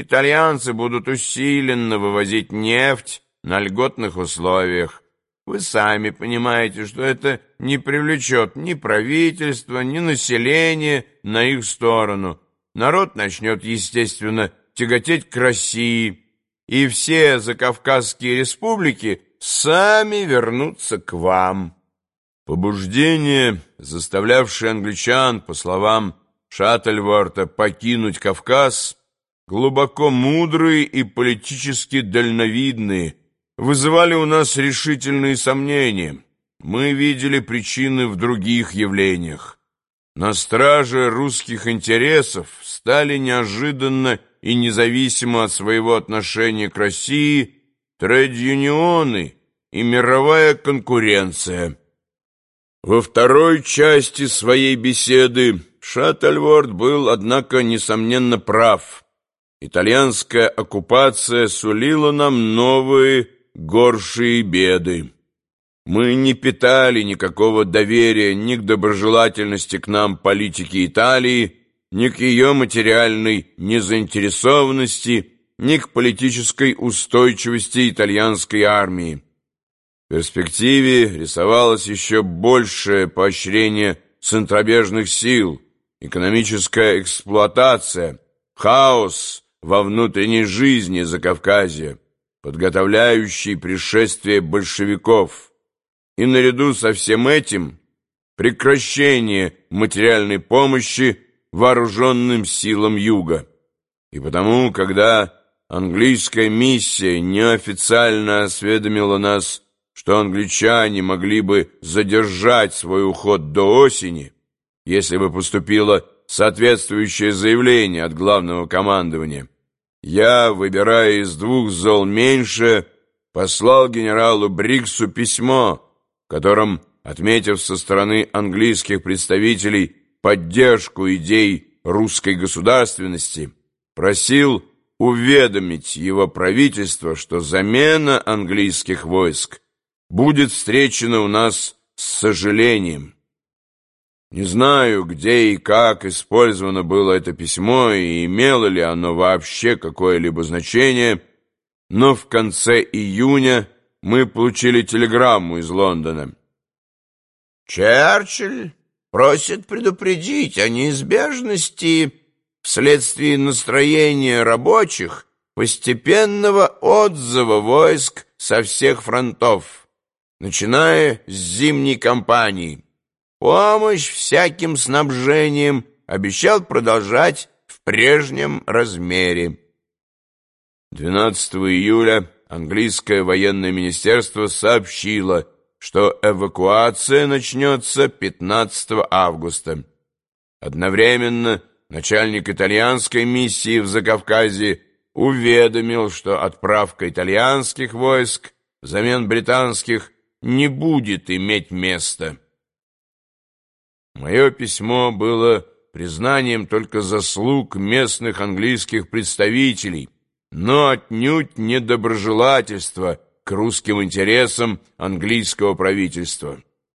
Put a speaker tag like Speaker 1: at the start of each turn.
Speaker 1: итальянцы будут усиленно вывозить нефть на льготных условиях. Вы сами понимаете, что это не привлечет ни правительство, ни население на их сторону. Народ начнет, естественно, тяготеть к России, и все закавказские республики сами вернутся к вам. Побуждение, заставлявшее англичан, по словам Шаттельворта, покинуть Кавказ, глубоко мудрые и политически дальновидные, вызывали у нас решительные сомнения. Мы видели причины в других явлениях. На страже русских интересов стали неожиданно и независимо от своего отношения к России трейд-юнионы и мировая конкуренция. Во второй части своей беседы Шаттельворд был, однако, несомненно прав. Итальянская оккупация сулила нам новые горшие беды. Мы не питали никакого доверия ни к доброжелательности к нам политики Италии, ни к ее материальной незаинтересованности, ни к политической устойчивости итальянской армии. В перспективе рисовалось еще большее поощрение центробежных сил, экономическая эксплуатация, хаос во внутренней жизни Закавказья, подготовляющий пришествие большевиков. И наряду со всем этим прекращение материальной помощи вооруженным силам Юга. И потому, когда английская миссия неофициально осведомила нас, что англичане могли бы задержать свой уход до осени, если бы поступило соответствующее заявление от главного командования, я, выбирая из двух зол меньше, послал генералу Бриксу письмо, в котором, отметив со стороны английских представителей поддержку идей русской государственности, просил уведомить его правительство, что замена английских войск будет встречена у нас с сожалением. Не знаю, где и как использовано было это письмо и имело ли оно вообще какое-либо значение, но в конце июня мы получили телеграмму из Лондона.
Speaker 2: Черчилль просит предупредить о неизбежности вследствие настроения рабочих постепенного отзыва войск со всех фронтов, начиная с зимней кампании. Помощь всяким снабжением обещал продолжать в прежнем размере.
Speaker 1: 12 июля английское военное министерство сообщило, что эвакуация начнется 15 августа. Одновременно начальник итальянской миссии в Закавказье уведомил, что отправка итальянских войск взамен британских не будет иметь места. Мое письмо было признанием только заслуг местных английских представителей, но отнюдь не доброжелательства к русским интересам английского правительства.